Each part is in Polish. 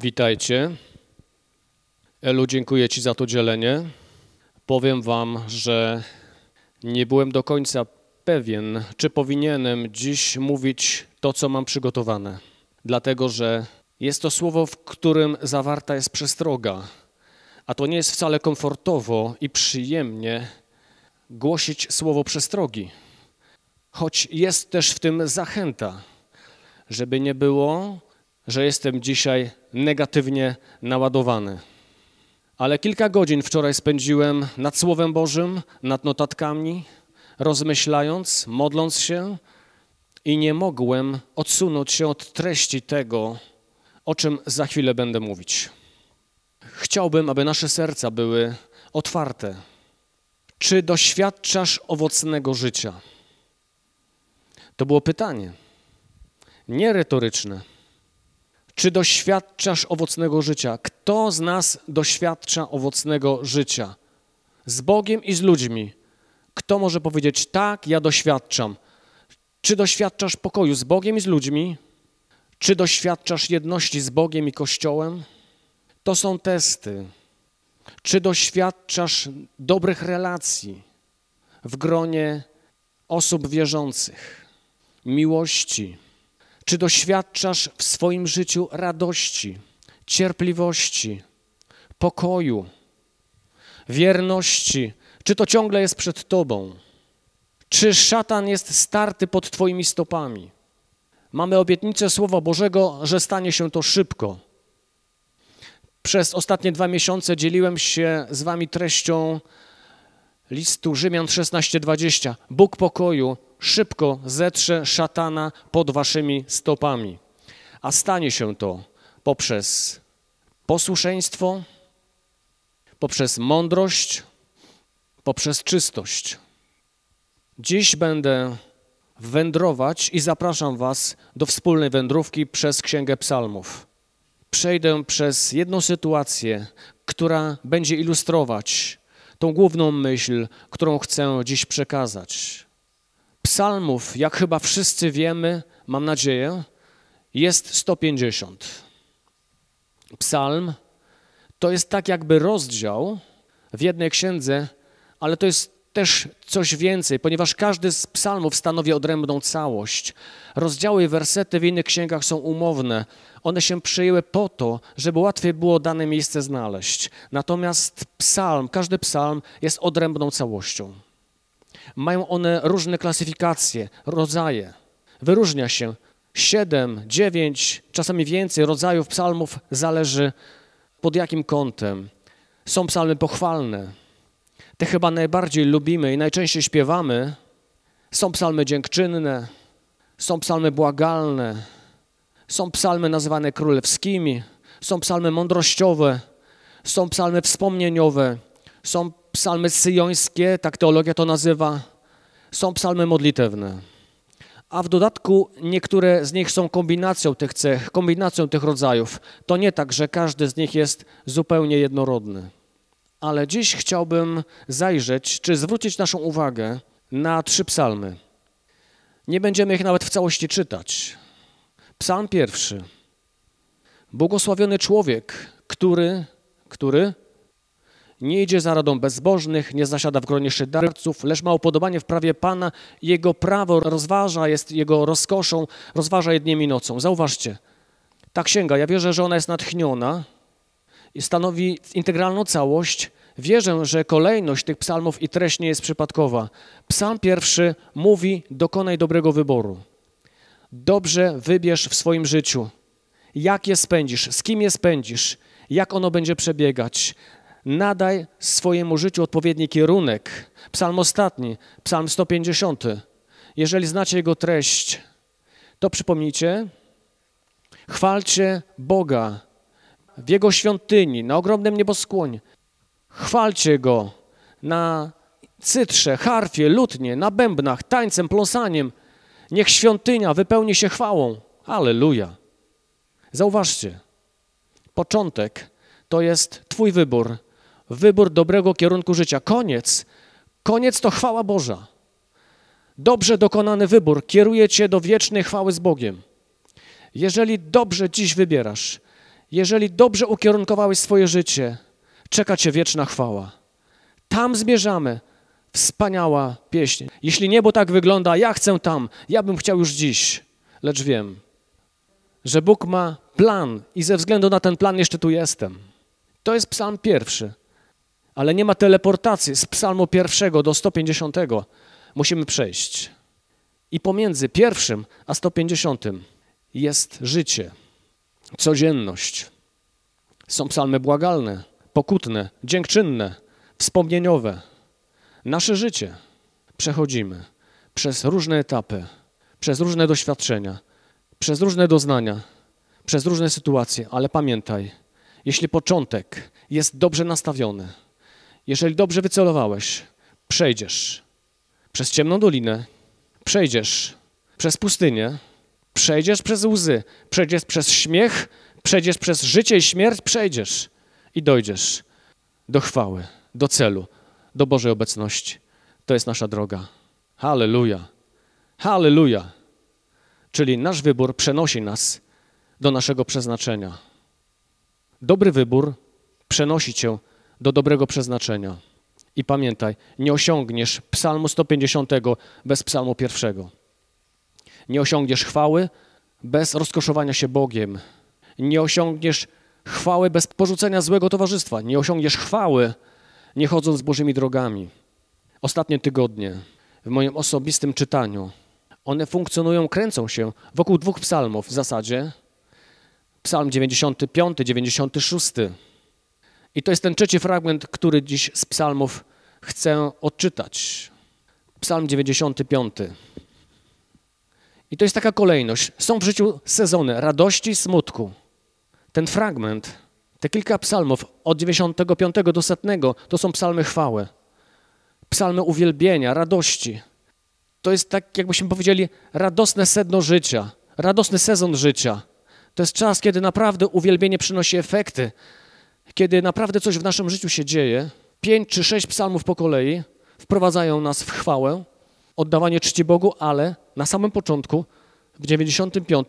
Witajcie. Elu, dziękuję Ci za to dzielenie. Powiem Wam, że nie byłem do końca pewien, czy powinienem dziś mówić to, co mam przygotowane, dlatego że jest to słowo, w którym zawarta jest przestroga, a to nie jest wcale komfortowo i przyjemnie głosić słowo przestrogi, choć jest też w tym zachęta, żeby nie było, że jestem dzisiaj negatywnie naładowany. Ale kilka godzin wczoraj spędziłem nad Słowem Bożym, nad notatkami, rozmyślając, modląc się i nie mogłem odsunąć się od treści tego, o czym za chwilę będę mówić. Chciałbym, aby nasze serca były otwarte. Czy doświadczasz owocnego życia? To było pytanie, nie retoryczne. Czy doświadczasz owocnego życia? Kto z nas doświadcza owocnego życia? Z Bogiem i z ludźmi. Kto może powiedzieć, tak, ja doświadczam? Czy doświadczasz pokoju z Bogiem i z ludźmi? Czy doświadczasz jedności z Bogiem i Kościołem? To są testy. Czy doświadczasz dobrych relacji w gronie osób wierzących, miłości? Czy doświadczasz w swoim życiu radości, cierpliwości, pokoju, wierności? Czy to ciągle jest przed Tobą? Czy szatan jest starty pod Twoimi stopami? Mamy obietnicę Słowa Bożego, że stanie się to szybko. Przez ostatnie dwa miesiące dzieliłem się z Wami treścią listu Rzymian 16:20. Bóg pokoju szybko zetrze szatana pod waszymi stopami. A stanie się to poprzez posłuszeństwo, poprzez mądrość, poprzez czystość. Dziś będę wędrować i zapraszam Was do wspólnej wędrówki przez Księgę Psalmów. Przejdę przez jedną sytuację, która będzie ilustrować tą główną myśl, którą chcę dziś przekazać psalmów, jak chyba wszyscy wiemy, mam nadzieję, jest 150. Psalm to jest tak jakby rozdział w jednej księdze, ale to jest też coś więcej, ponieważ każdy z psalmów stanowi odrębną całość. Rozdziały i wersety w innych księgach są umowne. One się przyjęły po to, żeby łatwiej było dane miejsce znaleźć. Natomiast psalm, każdy psalm jest odrębną całością. Mają one różne klasyfikacje, rodzaje. Wyróżnia się siedem, dziewięć, czasami więcej rodzajów psalmów, zależy pod jakim kątem. Są psalmy pochwalne. Te chyba najbardziej lubimy i najczęściej śpiewamy. Są psalmy dziękczynne, są psalmy błagalne, są psalmy nazywane królewskimi, są psalmy mądrościowe, są psalmy wspomnieniowe, są psalmy syjońskie, tak teologia to nazywa, są psalmy modlitewne. A w dodatku niektóre z nich są kombinacją tych cech, kombinacją tych rodzajów. To nie tak, że każdy z nich jest zupełnie jednorodny. Ale dziś chciałbym zajrzeć, czy zwrócić naszą uwagę na trzy psalmy. Nie będziemy ich nawet w całości czytać. Psalm pierwszy. Błogosławiony człowiek, który, który nie idzie za radą bezbożnych, nie zasiada w gronie szyderców, lecz ma upodobanie w prawie Pana. Jego prawo rozważa, jest jego rozkoszą, rozważa je i nocą. Zauważcie, ta księga, ja wierzę, że ona jest natchniona i stanowi integralną całość. Wierzę, że kolejność tych psalmów i treść nie jest przypadkowa. Psalm pierwszy mówi: dokonaj dobrego wyboru. Dobrze wybierz w swoim życiu. Jak je spędzisz, z kim je spędzisz, jak ono będzie przebiegać nadaj swojemu życiu odpowiedni kierunek. Psalm ostatni, psalm 150. Jeżeli znacie jego treść, to przypomnijcie, chwalcie Boga w Jego świątyni, na ogromnym nieboskłonie. Chwalcie Go na cytrze, harfie, lutnie, na bębnach, tańcem, pląsaniem. Niech świątynia wypełni się chwałą. Aleluja. Zauważcie, początek to jest Twój wybór, wybór dobrego kierunku życia. Koniec. Koniec to chwała Boża. Dobrze dokonany wybór kieruje cię do wiecznej chwały z Bogiem. Jeżeli dobrze dziś wybierasz, Jeżeli dobrze ukierunkowałeś swoje życie, czeka cię wieczna chwała. Tam zmierzamy. Wspaniała pieśń. Jeśli niebo tak wygląda, ja chcę tam, ja bym chciał już dziś, lecz wiem, że Bóg ma plan i ze względu na ten plan jeszcze tu jestem. To jest psalm pierwszy, ale nie ma teleportacji z psalmu pierwszego do 150. Musimy przejść. I pomiędzy pierwszym a 150 jest życie, codzienność. Są psalmy błagalne, pokutne, dziękczynne, wspomnieniowe. Nasze życie przechodzimy przez różne etapy, przez różne doświadczenia, przez różne doznania, przez różne sytuacje, ale pamiętaj, jeśli początek jest dobrze nastawiony, jeżeli dobrze wycelowałeś, przejdziesz przez ciemną dolinę, przejdziesz przez pustynię, przejdziesz przez łzy, przejdziesz przez śmiech, przejdziesz przez życie i śmierć, przejdziesz i dojdziesz do chwały, do celu, do Bożej obecności. To jest nasza droga. Halleluja. Halleluja. Czyli nasz wybór przenosi nas do naszego przeznaczenia. Dobry wybór przenosi cię do dobrego przeznaczenia. I pamiętaj, nie osiągniesz psalmu 150 bez psalmu pierwszego. Nie osiągniesz chwały bez rozkoszowania się Bogiem. Nie osiągniesz chwały bez porzucenia złego towarzystwa. Nie osiągniesz chwały, nie chodząc Bożymi drogami. Ostatnie tygodnie w moim osobistym czytaniu one funkcjonują, kręcą się wokół dwóch psalmów w zasadzie. Psalm 95, 96. I to jest ten trzeci fragment, który dziś z psalmów chcę odczytać. Psalm 95. I to jest taka kolejność. Są w życiu sezony radości i smutku. Ten fragment, te kilka psalmów od 95 do 100 to są psalmy chwały. Psalmy uwielbienia, radości. To jest tak, jakbyśmy powiedzieli, radosne sedno życia, radosny sezon życia. To jest czas, kiedy naprawdę uwielbienie przynosi efekty, kiedy naprawdę coś w naszym życiu się dzieje. Pięć czy sześć psalmów po kolei wprowadzają nas w chwałę, oddawanie czci Bogu, ale na samym początku, w 95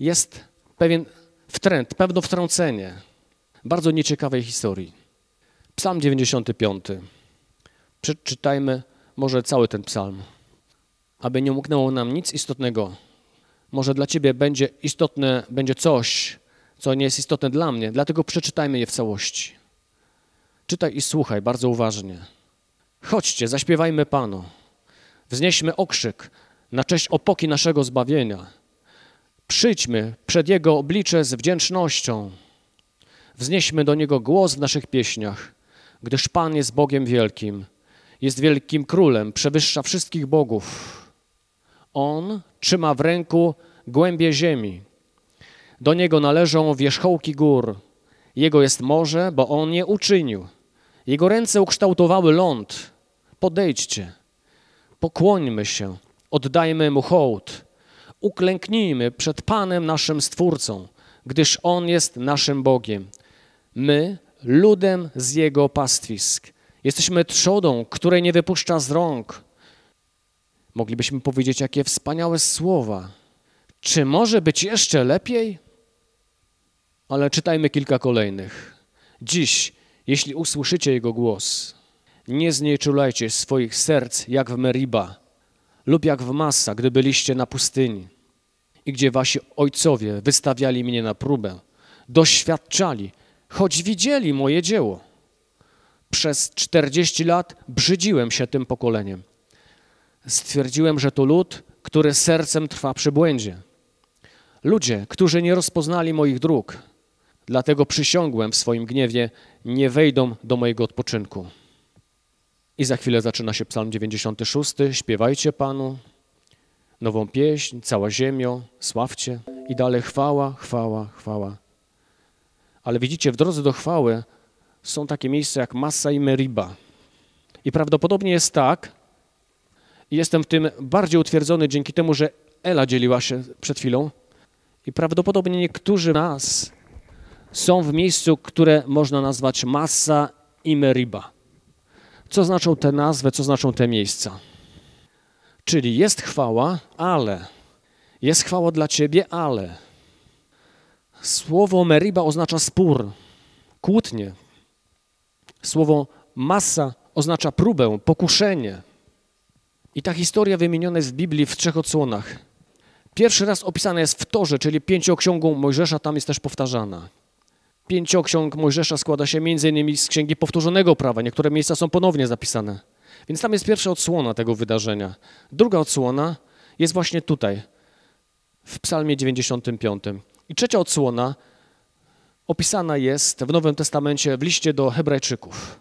jest pewien wtręt, pewne wtrącenie bardzo nieciekawej historii. Psalm 95. Przeczytajmy może cały ten psalm, aby nie umknęło nam nic istotnego. Może dla Ciebie będzie istotne, będzie coś, co nie jest istotne dla mnie, dlatego przeczytajmy je w całości. Czytaj i słuchaj bardzo uważnie. Chodźcie, zaśpiewajmy Panu. Wznieśmy okrzyk na cześć opoki naszego zbawienia. Przyjdźmy przed Jego oblicze z wdzięcznością. Wznieśmy do Niego głos w naszych pieśniach, gdyż Pan jest Bogiem wielkim, jest wielkim królem, przewyższa wszystkich bogów. On trzyma w ręku głębie ziemi. Do Niego należą wierzchołki gór. Jego jest morze, bo On je uczynił. Jego ręce ukształtowały ląd. Podejdźcie, pokłońmy się, oddajmy Mu hołd. Uklęknijmy przed Panem naszym Stwórcą, gdyż On jest naszym Bogiem. My, ludem z Jego pastwisk. Jesteśmy trzodą, której nie wypuszcza z rąk. Moglibyśmy powiedzieć, jakie wspaniałe słowa. Czy może być jeszcze lepiej? Ale czytajmy kilka kolejnych. Dziś, jeśli usłyszycie Jego głos, nie znieczulajcie swoich serc jak w Meriba lub jak w Massa, gdy byliście na pustyni i gdzie wasi ojcowie wystawiali mnie na próbę, doświadczali, choć widzieli moje dzieło. Przez czterdzieści lat brzydziłem się tym pokoleniem. Stwierdziłem, że to lud, który sercem trwa przy błędzie. Ludzie, którzy nie rozpoznali moich dróg, dlatego przysiągłem w swoim gniewie, nie wejdą do mojego odpoczynku. I za chwilę zaczyna się psalm 96. Śpiewajcie Panu, nową pieśń, cała ziemio, sławcie. I dalej chwała, chwała, chwała. Ale widzicie, w drodze do chwały są takie miejsca jak Massa i Meriba. I prawdopodobnie jest tak, i jestem w tym bardziej utwierdzony dzięki temu, że Ela dzieliła się przed chwilą, i prawdopodobnie niektórzy nas są w miejscu, które można nazwać Massa i Meriba. Co znaczą te nazwy, co znaczą te miejsca? Czyli jest chwała, ale. Jest chwała dla Ciebie, ale. Słowo Meriba oznacza spór, kłótnie. Słowo massa oznacza próbę, pokuszenie. I ta historia wymieniona jest w Biblii w trzech odsłonach. Pierwszy raz opisana jest w Torze, czyli pięcioksiągą Mojżesza, tam jest też powtarzana. Pięcioksiąg Mojżesza składa się m.in. z Księgi Powtórzonego Prawa. Niektóre miejsca są ponownie zapisane. Więc tam jest pierwsza odsłona tego wydarzenia. Druga odsłona jest właśnie tutaj, w Psalmie 95. I trzecia odsłona opisana jest w Nowym Testamencie w liście do Hebrajczyków,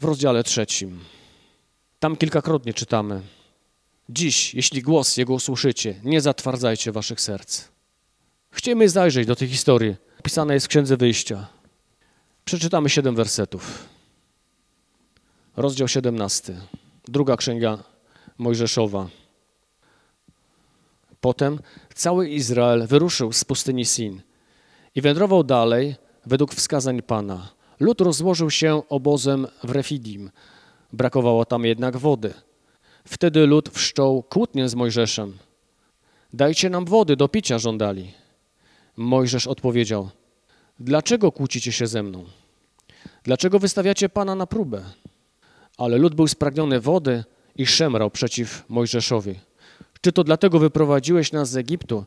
w rozdziale trzecim. Tam kilkakrotnie czytamy: Dziś, jeśli głos Jego usłyszycie, nie zatwardzajcie waszych serc. Chcemy zajrzeć do tej historii. Opisana jest w Księdze Wyjścia. Przeczytamy siedem wersetów. Rozdział 17. Druga księga Mojżeszowa. Potem cały Izrael wyruszył z pustyni Sin i wędrował dalej według wskazań Pana. Lud rozłożył się obozem w Refidim. Brakowało tam jednak wody. Wtedy lud wszczął kłótnię z Mojżeszem. Dajcie nam wody do picia żądali. Mojżesz odpowiedział, dlaczego kłócicie się ze mną? Dlaczego wystawiacie Pana na próbę? Ale lud był spragniony wody i szemrał przeciw Mojżeszowi. Czy to dlatego wyprowadziłeś nas z Egiptu,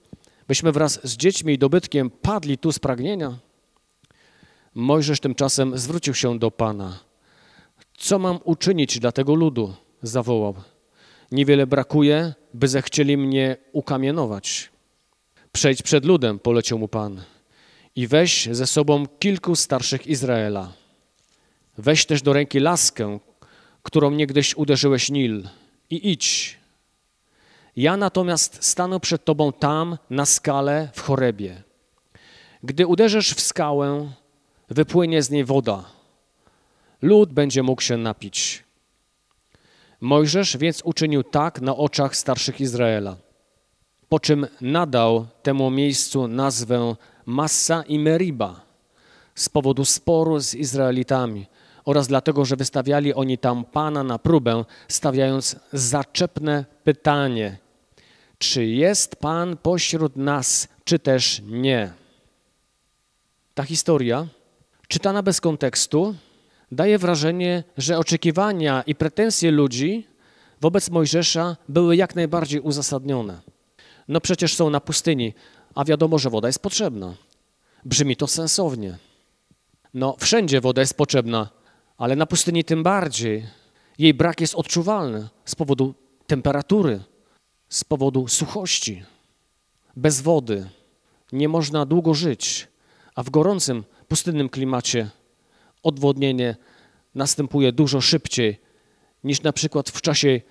byśmy wraz z dziećmi i dobytkiem padli tu z pragnienia? Mojżesz tymczasem zwrócił się do Pana. Co mam uczynić dla tego ludu? zawołał. Niewiele brakuje, by zechcieli mnie ukamienować. Przejdź przed ludem, polecił mu Pan, i weź ze sobą kilku starszych Izraela. Weź też do ręki laskę, którą niegdyś uderzyłeś Nil, i idź. Ja natomiast stanę przed tobą tam, na skale w Chorebie. Gdy uderzysz w skałę, wypłynie z niej woda. Lud będzie mógł się napić. Mojżesz więc uczynił tak na oczach starszych Izraela, po czym nadał temu miejscu nazwę Massa i Meriba z powodu sporu z Izraelitami oraz dlatego, że wystawiali oni tam Pana na próbę, stawiając zaczepne pytanie, czy jest Pan pośród nas, czy też nie. Ta historia, czytana bez kontekstu, daje wrażenie, że oczekiwania i pretensje ludzi wobec Mojżesza były jak najbardziej uzasadnione. No przecież są na pustyni, a wiadomo, że woda jest potrzebna. Brzmi to sensownie. No, wszędzie woda jest potrzebna, ale na pustyni tym bardziej. Jej brak jest odczuwalny z powodu temperatury, z powodu suchości. Bez wody nie można długo żyć, a w gorącym, pustynnym klimacie odwodnienie następuje dużo szybciej niż na przykład w czasie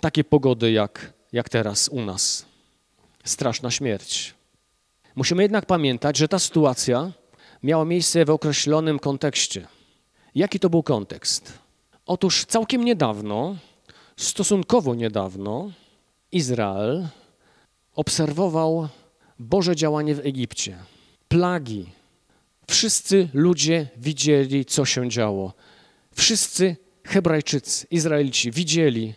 takiej pogody jak, jak teraz u nas. Straszna śmierć. Musimy jednak pamiętać, że ta sytuacja miała miejsce w określonym kontekście. Jaki to był kontekst? Otóż całkiem niedawno, stosunkowo niedawno, Izrael obserwował Boże działanie w Egipcie. Plagi. Wszyscy ludzie widzieli, co się działo. Wszyscy Hebrajczycy, Izraelici widzieli,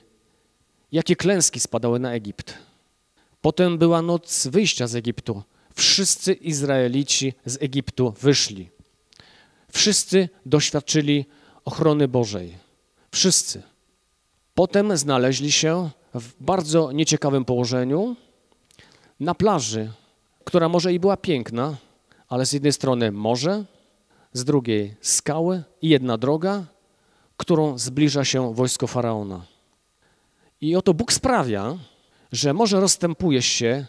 jakie klęski spadały na Egipt. Potem była noc wyjścia z Egiptu. Wszyscy Izraelici z Egiptu wyszli. Wszyscy doświadczyli ochrony Bożej. Wszyscy. Potem znaleźli się w bardzo nieciekawym położeniu na plaży, która może i była piękna, ale z jednej strony morze, z drugiej skały i jedna droga, którą zbliża się wojsko faraona. I oto Bóg sprawia, że morze rozstępuje się,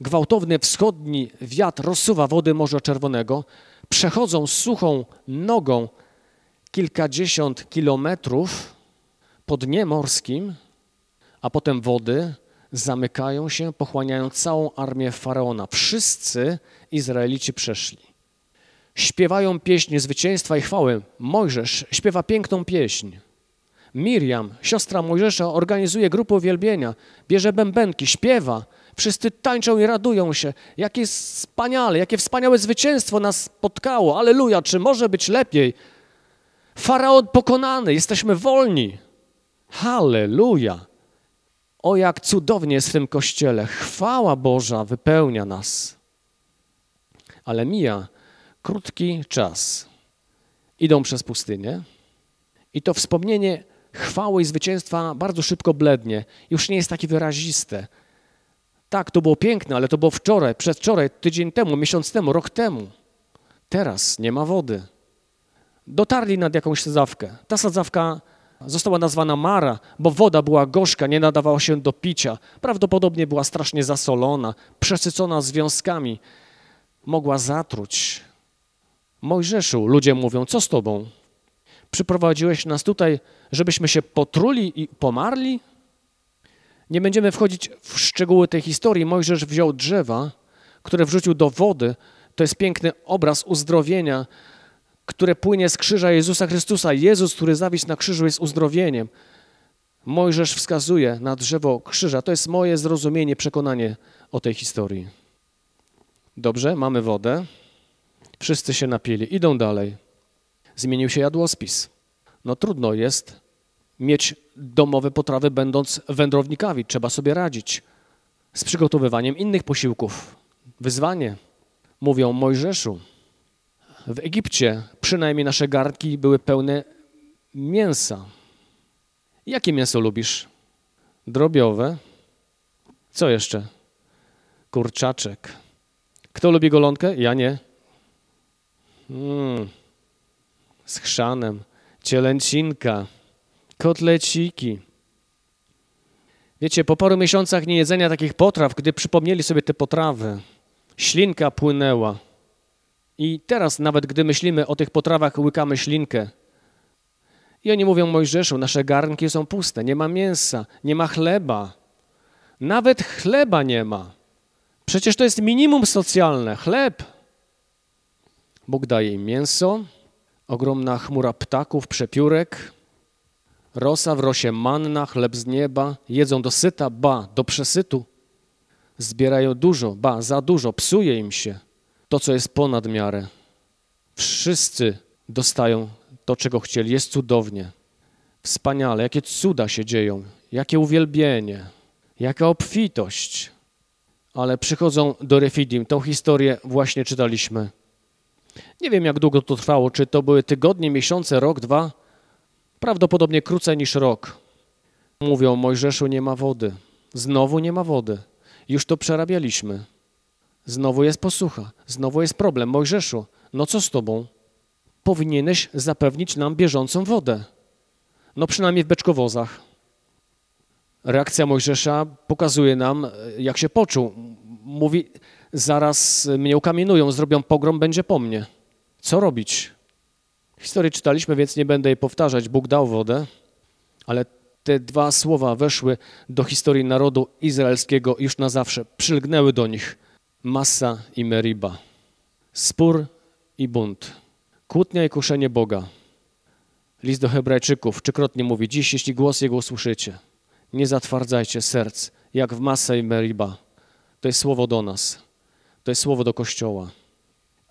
gwałtowny wschodni wiatr rozsuwa wody Morza Czerwonego, przechodzą suchą nogą kilkadziesiąt kilometrów po dnie morskim, a potem wody zamykają się, pochłaniają całą armię faraona. Wszyscy Izraelici przeszli. Śpiewają pieśń zwycięstwa i chwały. Mojżesz śpiewa piękną pieśń. Miriam, siostra Mojżesza, organizuje grupę uwielbienia, bierze bębenki, śpiewa. Wszyscy tańczą i radują się. Jakie wspaniale, jakie wspaniałe zwycięstwo nas spotkało. Aleluja, czy może być lepiej? Faraon pokonany, jesteśmy wolni. Halleluja. O, jak cudownie jest w tym kościele. Chwała Boża wypełnia nas. Ale mija krótki czas. Idą przez pustynię i to wspomnienie chwały i zwycięstwa bardzo szybko blednie. Już nie jest takie wyraziste. Tak, to było piękne, ale to było wczoraj, przedwczoraj, tydzień temu, miesiąc temu, rok temu. Teraz nie ma wody. Dotarli nad jakąś sadzawkę. Ta sadzawka została nazwana Mara, bo woda była gorzka, nie nadawała się do picia. Prawdopodobnie była strasznie zasolona, przesycona związkami. Mogła zatruć. Mojżeszu, ludzie mówią, co z tobą? Przyprowadziłeś nas tutaj, żebyśmy się potruli i pomarli? Nie będziemy wchodzić w szczegóły tej historii. Mojżesz wziął drzewa, które wrzucił do wody. To jest piękny obraz uzdrowienia, które płynie z krzyża Jezusa Chrystusa. Jezus, który zawisł na krzyżu, jest uzdrowieniem. Mojżesz wskazuje na drzewo krzyża. To jest moje zrozumienie, przekonanie o tej historii. Dobrze, mamy wodę. Wszyscy się napili. Idą dalej. Zmienił się jadłospis. No trudno jest mieć domowe potrawy, będąc wędrownikami. Trzeba sobie radzić z przygotowywaniem innych posiłków. Wyzwanie. Mówią Mojżeszu. W Egipcie przynajmniej nasze garnki były pełne mięsa. Jakie mięso lubisz? Drobiowe. Co jeszcze? Kurczaczek. Kto lubi golonkę? Ja nie. Mm. Z chrzanem. Cielęcinka kotleciki. Wiecie, po paru miesiącach niejedzenia takich potraw, gdy przypomnieli sobie te potrawy, ślinka płynęła. I teraz nawet gdy myślimy o tych potrawach, łykamy ślinkę. I oni mówią Mojżeszu, nasze garnki są puste, nie ma mięsa, nie ma chleba. Nawet chleba nie ma. Przecież to jest minimum socjalne, chleb. Bóg daje im mięso, ogromna chmura ptaków, przepiórek, Rosa w rosie manna, chleb z nieba, jedzą do syta, ba, do przesytu. Zbierają dużo, ba, za dużo, psuje im się to, co jest ponad miarę. Wszyscy dostają to, czego chcieli. Jest cudownie. Wspaniale, jakie cuda się dzieją, jakie uwielbienie, jaka obfitość. Ale przychodzą do Refidim. Tą historię właśnie czytaliśmy. Nie wiem, jak długo to trwało, czy to były tygodnie, miesiące, rok, dwa, Prawdopodobnie krócej niż rok. Mówią, Mojżeszu nie ma wody. Znowu nie ma wody. Już to przerabialiśmy. Znowu jest posłucha. Znowu jest problem. Mojżeszu, no co z tobą? Powinieneś zapewnić nam bieżącą wodę. No przynajmniej w beczkowozach. Reakcja Mojżesza pokazuje nam, jak się poczuł. Mówi, zaraz mnie ukamienują, zrobią pogrom, będzie po mnie. Co robić? Historię czytaliśmy, więc nie będę jej powtarzać. Bóg dał wodę, ale te dwa słowa weszły do historii narodu izraelskiego już na zawsze. Przylgnęły do nich Massa i Meriba. Spór i bunt. Kłótnia i kuszenie Boga. List do Hebrajczyków trzykrotnie mówi: Dziś, jeśli głos Jego usłyszycie, nie zatwardzajcie serc, jak w Massa i Meriba. To jest słowo do nas. To jest słowo do Kościoła.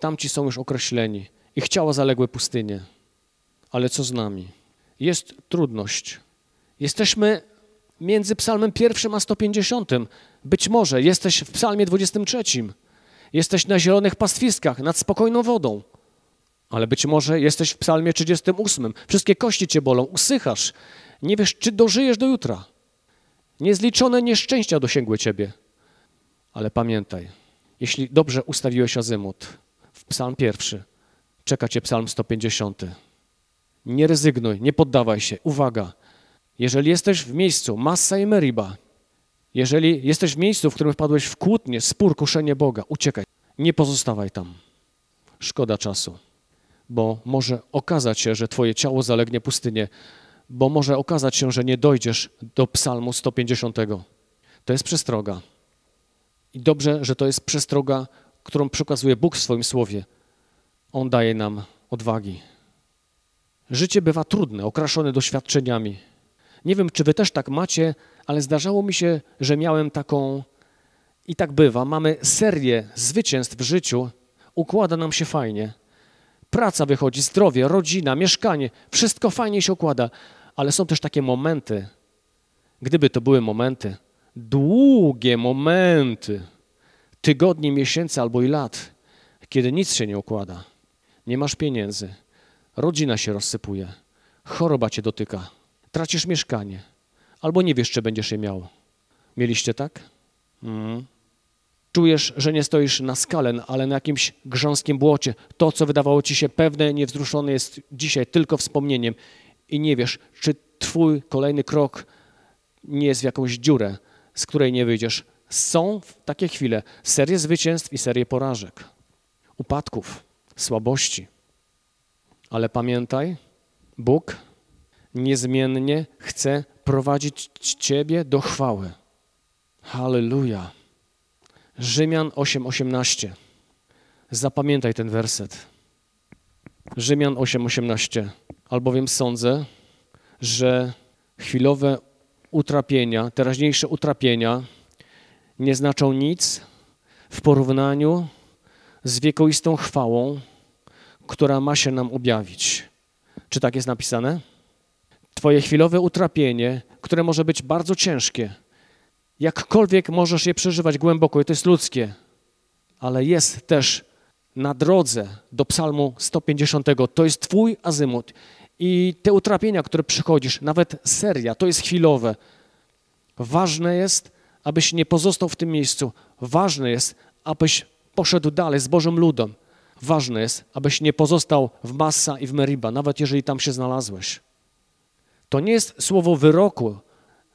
Tamci są już określeni ich ciała zaległy pustynię. Ale co z nami? Jest trudność. Jesteśmy między psalmem pierwszym a 150. Być może jesteś w psalmie 23. Jesteś na zielonych pastwiskach, nad spokojną wodą. Ale być może jesteś w psalmie 38. Wszystkie kości cię bolą, usychasz. Nie wiesz, czy dożyjesz do jutra. Niezliczone nieszczęścia dosięgły ciebie. Ale pamiętaj, jeśli dobrze ustawiłeś azymut psalm pierwszy, czeka cię psalm 150. Nie rezygnuj, nie poddawaj się. Uwaga, jeżeli jesteś w miejscu Massa i Meriba, jeżeli jesteś w miejscu, w którym wpadłeś w kłótnię, spór, kuszenie Boga, uciekaj. Nie pozostawaj tam. Szkoda czasu, bo może okazać się, że twoje ciało zalegnie pustynię, bo może okazać się, że nie dojdziesz do psalmu 150. To jest przestroga. I dobrze, że to jest przestroga, którą przekazuje Bóg w swoim słowie. On daje nam odwagi. Życie bywa trudne, okraszone doświadczeniami. Nie wiem, czy wy też tak macie, ale zdarzało mi się, że miałem taką, i tak bywa, mamy serię zwycięstw w życiu, układa nam się fajnie. Praca wychodzi, zdrowie, rodzina, mieszkanie, wszystko fajnie się układa, ale są też takie momenty, gdyby to były momenty, długie momenty, tygodnie, miesięcy albo i lat, Kiedy nic się nie układa, nie masz pieniędzy, rodzina się rozsypuje, choroba cię dotyka, tracisz mieszkanie, albo nie wiesz, czy będziesz je miał. Mieliście tak? Mm. Czujesz, że nie stoisz na skale, ale na jakimś grząskim błocie. To, co wydawało ci się pewne, niewzruszone, jest dzisiaj tylko wspomnieniem i nie wiesz, czy twój kolejny krok nie jest w jakąś dziurę, z której nie wyjdziesz. Są takie chwile, serie zwycięstw i serie porażek, upadków, słabości. Ale pamiętaj, Bóg niezmiennie chce prowadzić Ciebie do chwały. Halleluja. Rzymian 8:18. Zapamiętaj ten werset. Rzymian 8:18. Albowiem sądzę, że chwilowe utrapienia, teraźniejsze utrapienia nie znaczą nic w porównaniu z wiekoistą chwałą, która ma się nam objawić. Czy tak jest napisane? Twoje chwilowe utrapienie, które może być bardzo ciężkie, jakkolwiek możesz je przeżywać głęboko i to jest ludzkie, ale jest też na drodze do Psalmu 150. To jest Twój azymut. I te utrapienia, które przychodzisz, nawet seria, to jest chwilowe. Ważne jest, abyś nie pozostał w tym miejscu. Ważne jest, abyś poszedł dalej z Bożym ludem. Ważne jest, abyś nie pozostał w Massa i w Meriba, nawet jeżeli tam się znalazłeś. To nie jest słowo wyroku,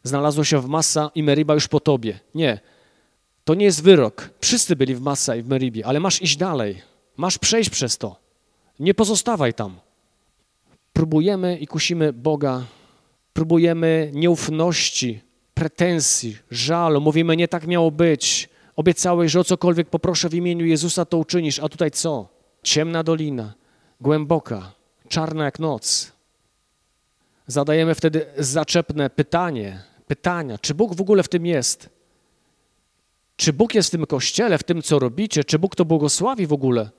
znalazło się w Massa i Meriba już po tobie. Nie. To nie jest wyrok. Wszyscy byli w Massa i w Meribie, ale masz iść dalej. Masz przejść przez to. Nie pozostawaj tam. Próbujemy i kusimy Boga, próbujemy nieufności, pretensji, żalu. Mówimy, nie tak miało być. Obiecałeś, że o cokolwiek poproszę w imieniu Jezusa, to uczynisz. A tutaj co? Ciemna dolina, głęboka, czarna jak noc. Zadajemy wtedy zaczepne pytanie, pytania, czy Bóg w ogóle w tym jest? Czy Bóg jest w tym kościele, w tym, co robicie? Czy Bóg to błogosławi w ogóle?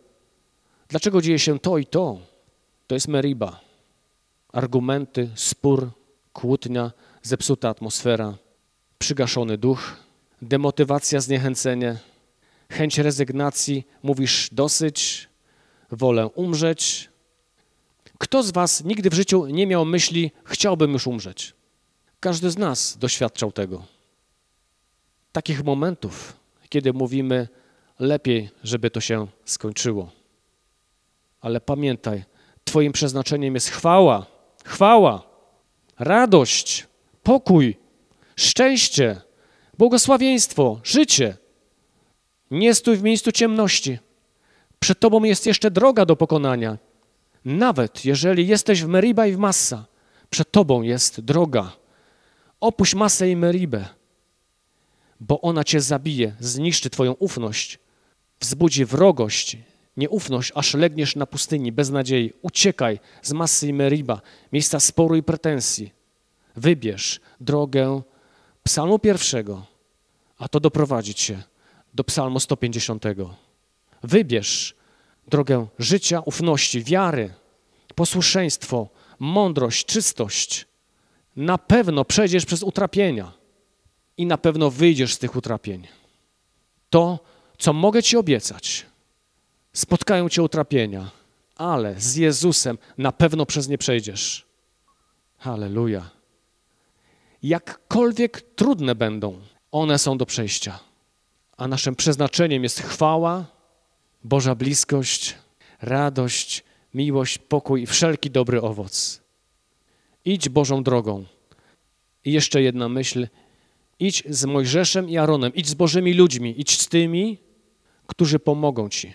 Dlaczego dzieje się to i to? To jest Meriba. Argumenty, spór, kłótnia, zepsuta atmosfera, przygaszony duch, demotywacja, zniechęcenie, chęć rezygnacji, mówisz dosyć, wolę umrzeć. Kto z was nigdy w życiu nie miał myśli, chciałbym już umrzeć? Każdy z nas doświadczał tego. Takich momentów, kiedy mówimy, lepiej, żeby to się skończyło. Ale pamiętaj, Twoim przeznaczeniem jest chwała, chwała, radość, pokój, szczęście, błogosławieństwo, życie. Nie stój w miejscu ciemności. Przed Tobą jest jeszcze droga do pokonania. Nawet jeżeli jesteś w Meriba i w Massa, przed Tobą jest droga. Opuść Masę i Meribę, bo ona Cię zabije, zniszczy Twoją ufność, wzbudzi wrogość, nieufność, aż legniesz na pustyni bez nadziei. Uciekaj z Masy i Meriba, miejsca sporu i pretensji. Wybierz drogę psalmu pierwszego, a to doprowadzi Cię do psalmu 150. Wybierz drogę życia, ufności, wiary, posłuszeństwo, mądrość, czystość. Na pewno przejdziesz przez utrapienia i na pewno wyjdziesz z tych utrapień. To, co mogę Ci obiecać, spotkają Cię utrapienia, ale z Jezusem na pewno przez nie przejdziesz. Halleluja. Jakkolwiek trudne będą, one są do przejścia. A naszym przeznaczeniem jest chwała, Boża bliskość, radość, miłość, pokój i wszelki dobry owoc. Idź Bożą drogą. I jeszcze jedna myśl. Idź z Mojżeszem i Aaronem, idź z Bożymi ludźmi, idź z tymi, którzy pomogą Ci.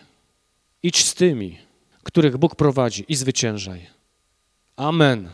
Idź z tymi, których Bóg prowadzi i zwyciężaj. Amen.